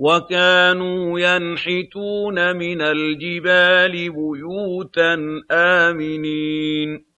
وَكَانُوا يَنْحِتُونَ مِنَ الْجِبَالِ بُيُوتًا آمِنِينَ.